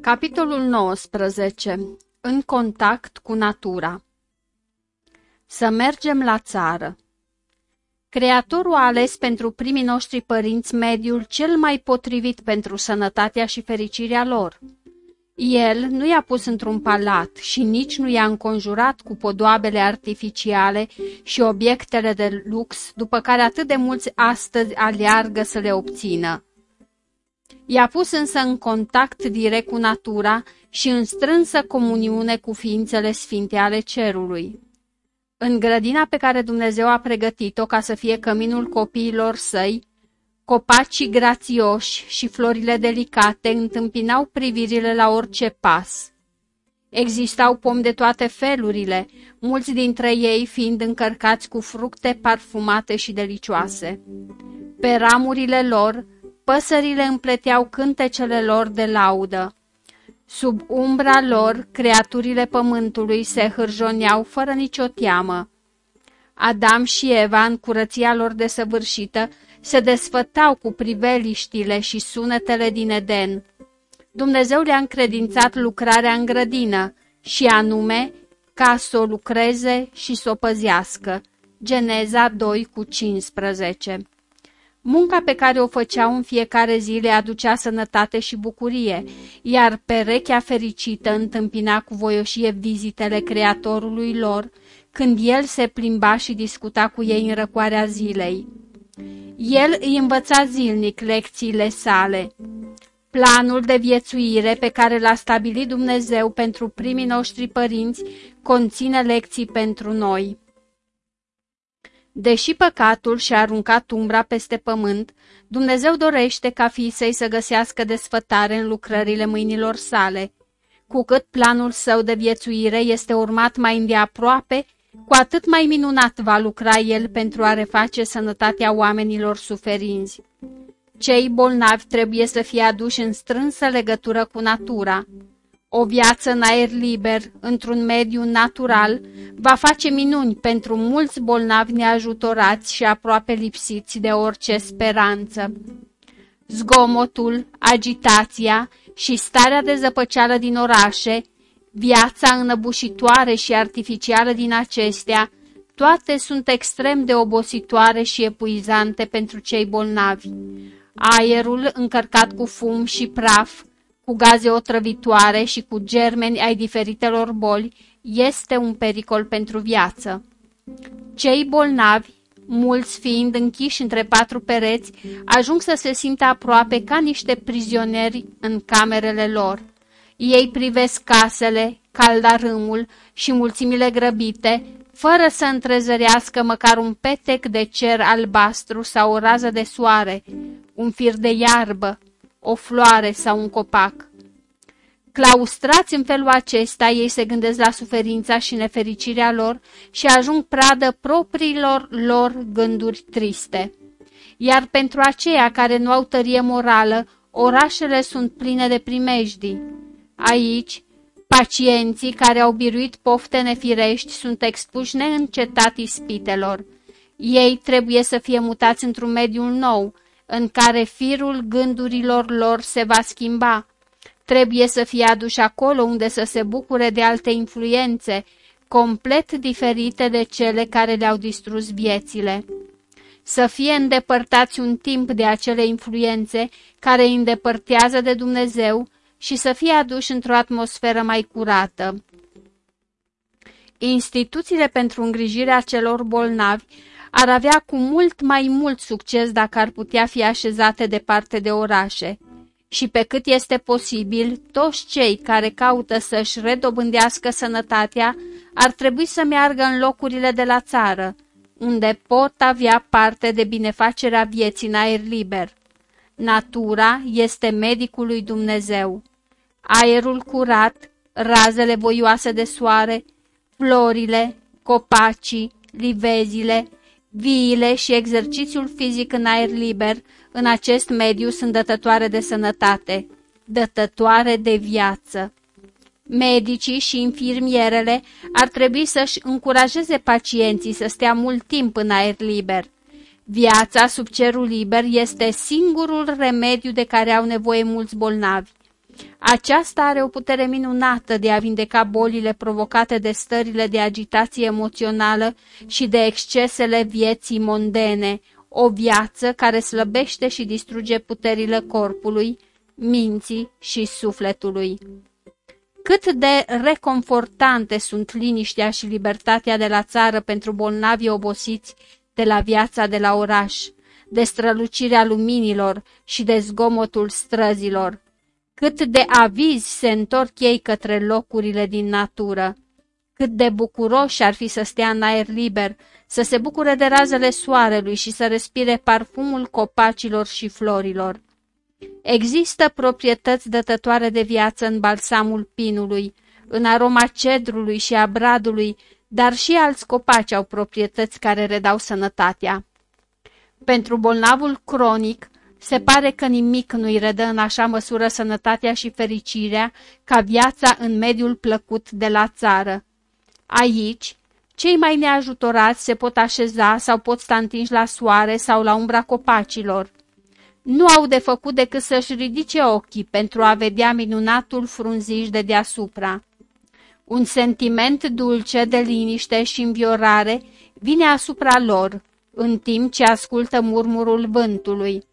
Capitolul 19. În contact cu natura Să mergem la țară Creatorul a ales pentru primii noștri părinți mediul cel mai potrivit pentru sănătatea și fericirea lor. El nu i-a pus într-un palat și nici nu i-a înconjurat cu podoabele artificiale și obiectele de lux după care atât de mulți astăzi aleargă să le obțină. I-a pus însă în contact direct cu natura și în strânsă comuniune cu ființele sfinte ale cerului. În grădina pe care Dumnezeu a pregătit-o ca să fie căminul copiilor săi, copacii grațioși și florile delicate întâmpinau privirile la orice pas. Existau pomi de toate felurile, mulți dintre ei fiind încărcați cu fructe parfumate și delicioase. Pe ramurile lor Păsările împleteau cântecele lor de laudă. Sub umbra lor, creaturile pământului se hârjoneau fără nicio teamă. Adam și Eva, în curăția lor desăvârșită, se desfătau cu priveliștile și sunetele din Eden. Dumnezeu le-a încredințat lucrarea în grădină și anume ca să o lucreze și să o păzească. Geneza 2 cu 15 Munca pe care o făceau în fiecare zi le aducea sănătate și bucurie, iar perechea fericită întâmpina cu voioșie vizitele creatorului lor, când el se plimba și discuta cu ei în răcoarea zilei. El îi învăța zilnic lecțiile sale. Planul de viețuire pe care l-a stabilit Dumnezeu pentru primii noștri părinți conține lecții pentru noi. Deși păcatul și-a aruncat umbra peste pământ, Dumnezeu dorește ca fiii săi să găsească desfătare în lucrările mâinilor sale. Cu cât planul său de viețuire este urmat mai îndeaproape, cu atât mai minunat va lucra el pentru a reface sănătatea oamenilor suferinzi. Cei bolnavi trebuie să fie aduși în strânsă legătură cu natura. O viață în aer liber, într-un mediu natural, va face minuni pentru mulți bolnavi neajutorați și aproape lipsiți de orice speranță. Zgomotul, agitația și starea de zăpăceală din orașe, viața înăbușitoare și artificială din acestea, toate sunt extrem de obositoare și epuizante pentru cei bolnavi. Aerul încărcat cu fum și praf, cu gaze otrăvitoare și cu germeni ai diferitelor boli, este un pericol pentru viață. Cei bolnavi, mulți fiind închiși între patru pereți, ajung să se simtă aproape ca niște prizonieri în camerele lor. Ei privesc casele, caldarâmul și mulțimile grăbite, fără să întrezărească măcar un petec de cer albastru sau o rază de soare, un fir de iarbă, o floare sau un copac. Claustrați în felul acesta, ei se gândesc la suferința și nefericirea lor și ajung pradă propriilor lor gânduri triste. Iar pentru aceia care nu au tărie morală, orașele sunt pline de primejdii. Aici, pacienții care au biruit pofte nefirești sunt expuși neîncetat ispitelor. Ei trebuie să fie mutați într-un mediu nou, în care firul gândurilor lor se va schimba. Trebuie să fie aduși acolo unde să se bucure de alte influențe, complet diferite de cele care le-au distrus viețile. Să fie îndepărtați un timp de acele influențe care îi îndepărtează de Dumnezeu și să fie aduși într-o atmosferă mai curată. Instituțiile pentru îngrijirea celor bolnavi ar avea cu mult mai mult succes dacă ar putea fi așezate departe de orașe. Și pe cât este posibil, toți cei care caută să-și redobândească sănătatea ar trebui să meargă în locurile de la țară, unde pot avea parte de binefacerea vieții în aer liber. Natura este medicul lui Dumnezeu. Aerul curat, razele voioase de soare, florile, copacii, livezile, Viile și exercițiul fizic în aer liber în acest mediu sunt dătătoare de sănătate, dătătoare de viață. Medicii și infirmierele ar trebui să-și încurajeze pacienții să stea mult timp în aer liber. Viața sub cerul liber este singurul remediu de care au nevoie mulți bolnavi. Aceasta are o putere minunată de a vindeca bolile provocate de stările de agitație emoțională și de excesele vieții mondene, o viață care slăbește și distruge puterile corpului, minții și sufletului. Cât de reconfortante sunt liniștea și libertatea de la țară pentru bolnavi obosiți de la viața de la oraș, de strălucirea luminilor și de zgomotul străzilor. Cât de avizi se întorc ei către locurile din natură. Cât de bucuroși ar fi să stea în aer liber, să se bucure de razele soarelui și să respire parfumul copacilor și florilor. Există proprietăți dătătoare de viață în balsamul pinului, în aroma cedrului și a bradului, dar și alți copaci au proprietăți care redau sănătatea. Pentru bolnavul cronic, se pare că nimic nu-i redă în așa măsură sănătatea și fericirea ca viața în mediul plăcut de la țară. Aici, cei mai neajutorați se pot așeza sau pot sta întinși la soare sau la umbra copacilor. Nu au de făcut decât să-și ridice ochii pentru a vedea minunatul frunziș de deasupra. Un sentiment dulce de liniște și înviorare vine asupra lor, în timp ce ascultă murmurul vântului.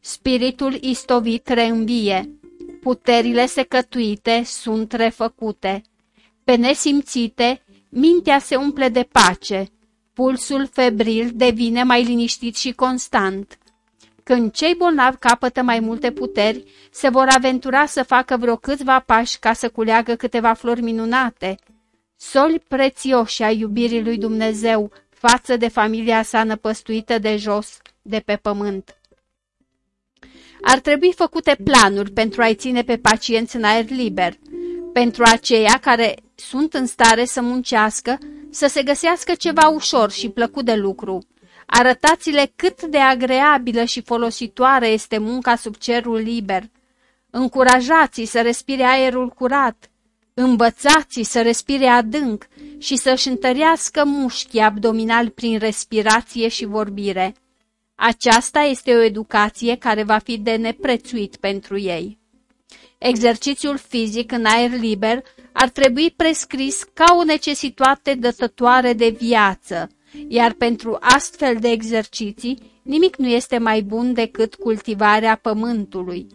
Spiritul istovit reînvie, puterile secătuite sunt refăcute. Pe nesimțite, mintea se umple de pace, pulsul febril devine mai liniștit și constant. Când cei bolnavi capătă mai multe puteri, se vor aventura să facă vreo câțiva pași ca să culeagă câteva flori minunate, soli prețioși ai iubirii lui Dumnezeu față de familia sa năpăstuită de jos, de pe pământ. Ar trebui făcute planuri pentru a-i ține pe pacienți în aer liber, pentru aceia care sunt în stare să muncească, să se găsească ceva ușor și plăcut de lucru. Arătați-le cât de agreabilă și folositoare este munca sub cerul liber. Încurajați-i să respire aerul curat, învățați să respire adânc și să-și întărească mușchii abdominali prin respirație și vorbire. Aceasta este o educație care va fi de neprețuit pentru ei. Exercițiul fizic în aer liber ar trebui prescris ca o necesitate dătătoare de viață, iar pentru astfel de exerciții nimic nu este mai bun decât cultivarea pământului.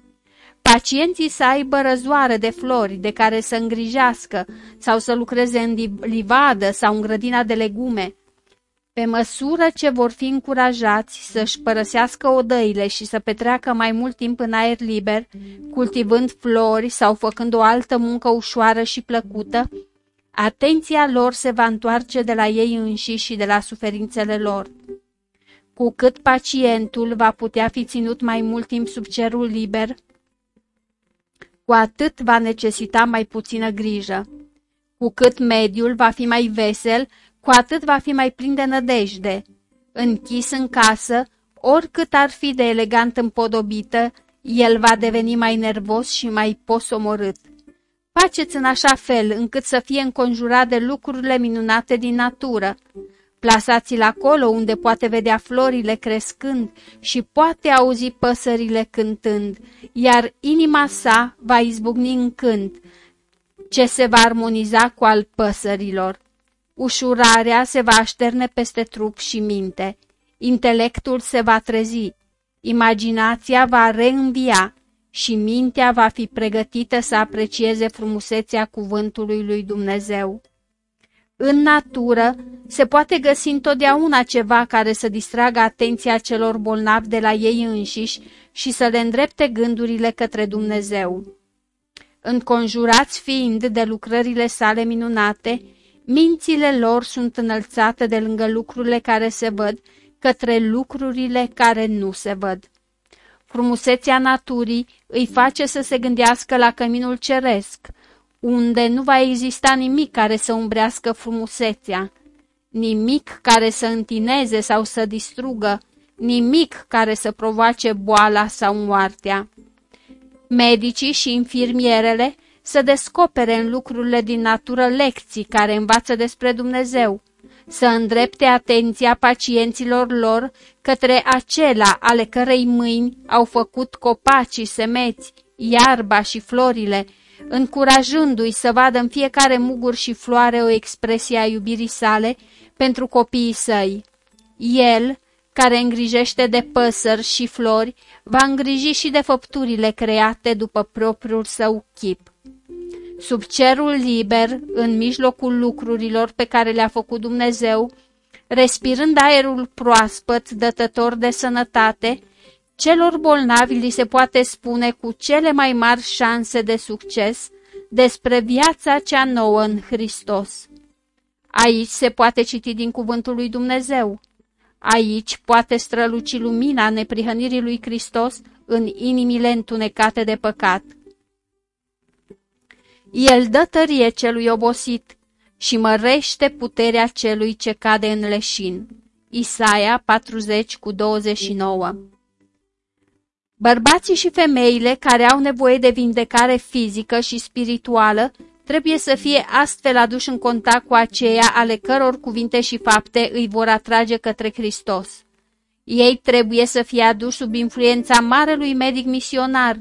Pacienții să aibă răzoare de flori de care să îngrijească sau să lucreze în livadă sau în grădina de legume, pe măsură ce vor fi încurajați să-și părăsească odăile și să petreacă mai mult timp în aer liber, cultivând flori sau făcând o altă muncă ușoară și plăcută, atenția lor se va întoarce de la ei înșiși și de la suferințele lor. Cu cât pacientul va putea fi ținut mai mult timp sub cerul liber, cu atât va necesita mai puțină grijă. Cu cât mediul va fi mai vesel, cu atât va fi mai plin de nădejde. Închis în casă, oricât ar fi de elegant împodobită, el va deveni mai nervos și mai posomorât. Faceți în așa fel încât să fie înconjurat de lucrurile minunate din natură. Plasați-l acolo unde poate vedea florile crescând și poate auzi păsările cântând, iar inima sa va izbucni în cânt, ce se va armoniza cu al păsărilor. Ușurarea se va așterne peste trup și minte, intelectul se va trezi, imaginația va reînvia și mintea va fi pregătită să aprecieze frumusețea cuvântului lui Dumnezeu. În natură se poate găsi întotdeauna ceva care să distragă atenția celor bolnavi de la ei înșiși și să le îndrepte gândurile către Dumnezeu. Înconjurați fiind de lucrările sale minunate, Mințile lor sunt înălțate de lângă lucrurile care se văd către lucrurile care nu se văd. Frumusețea naturii îi face să se gândească la căminul ceresc, unde nu va exista nimic care să umbrească frumusețea, nimic care să întineze sau să distrugă, nimic care să provoace boala sau moartea. Medicii și infirmierele să descopere în lucrurile din natură lecții care învață despre Dumnezeu, să îndrepte atenția pacienților lor către acela ale cărei mâini au făcut copacii semeți, iarba și florile, încurajându-i să vadă în fiecare mugur și floare o expresie a iubirii sale pentru copiii săi. El, care îngrijește de păsări și flori, va îngriji și de făpturile create după propriul său chip. Sub cerul liber, în mijlocul lucrurilor pe care le-a făcut Dumnezeu, respirând aerul proaspăt, dătător de sănătate, celor bolnavi li se poate spune cu cele mai mari șanse de succes despre viața cea nouă în Hristos. Aici se poate citi din cuvântul lui Dumnezeu. Aici poate străluci lumina neprihănirii lui Hristos în inimile întunecate de păcat. El dă tărie celui obosit și mărește puterea celui ce cade în leșin. Isaia 40 cu 29 Bărbații și femeile care au nevoie de vindecare fizică și spirituală trebuie să fie astfel aduși în contact cu aceia ale căror cuvinte și fapte îi vor atrage către Hristos. Ei trebuie să fie aduși sub influența marelui medic misionar,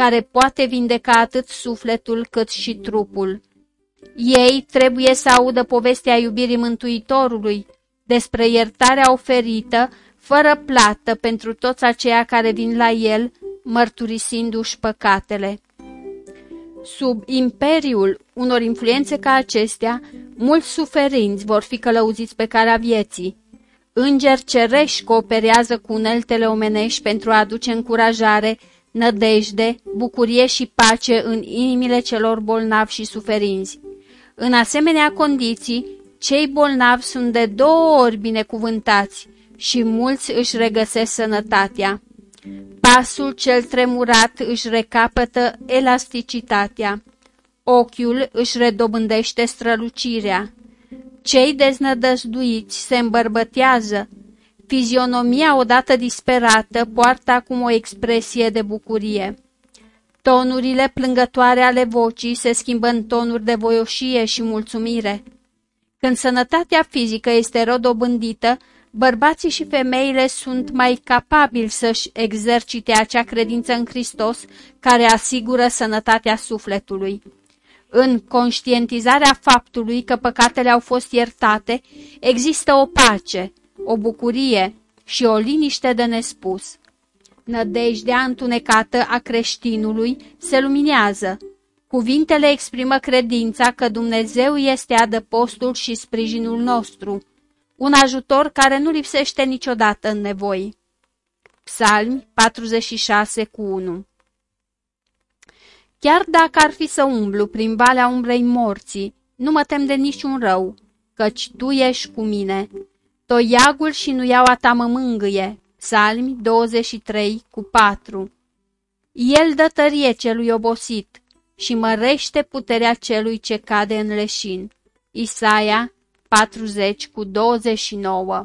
care poate vindeca atât sufletul cât și trupul. Ei trebuie să audă povestea iubirii Mântuitorului, despre iertarea oferită, fără plată pentru toți aceia care vin la el, mărturisindu-și păcatele. Sub imperiul unor influențe ca acestea, mulți suferinți vor fi călăuziți pe cara vieții. Îngeri cerești cooperează cu uneltele omenești pentru a aduce încurajare, nădejde, bucurie și pace în inimile celor bolnavi și suferinți. În asemenea condiții, cei bolnavi sunt de două ori binecuvântați și mulți își regăsesc sănătatea. Pasul cel tremurat își recapătă elasticitatea. Ochiul își redobândește strălucirea. Cei deznădăzduiți se îmbărbătează. Fizionomia odată disperată poartă acum o expresie de bucurie. Tonurile plângătoare ale vocii se schimbă în tonuri de voioșie și mulțumire. Când sănătatea fizică este rodobândită, bărbații și femeile sunt mai capabili să-și exercite acea credință în Hristos care asigură sănătatea sufletului. În conștientizarea faptului că păcatele au fost iertate, există o pace, o bucurie și o liniște de nespus. Nădejdea întunecată a creștinului se luminează. Cuvintele exprimă credința că Dumnezeu este adăpostul și sprijinul nostru, un ajutor care nu lipsește niciodată în nevoi. Psalmi 46 cu 1 Chiar dacă ar fi să umblu prin valea umbrei morții, nu mă tem de niciun rău, căci Tu ești cu mine. Toiagul și nuiaua ta mă mângâie. Psalmi 23 cu 4 El dă tărie celui obosit și mărește puterea celui ce cade în leșin. Isaia 40 cu 29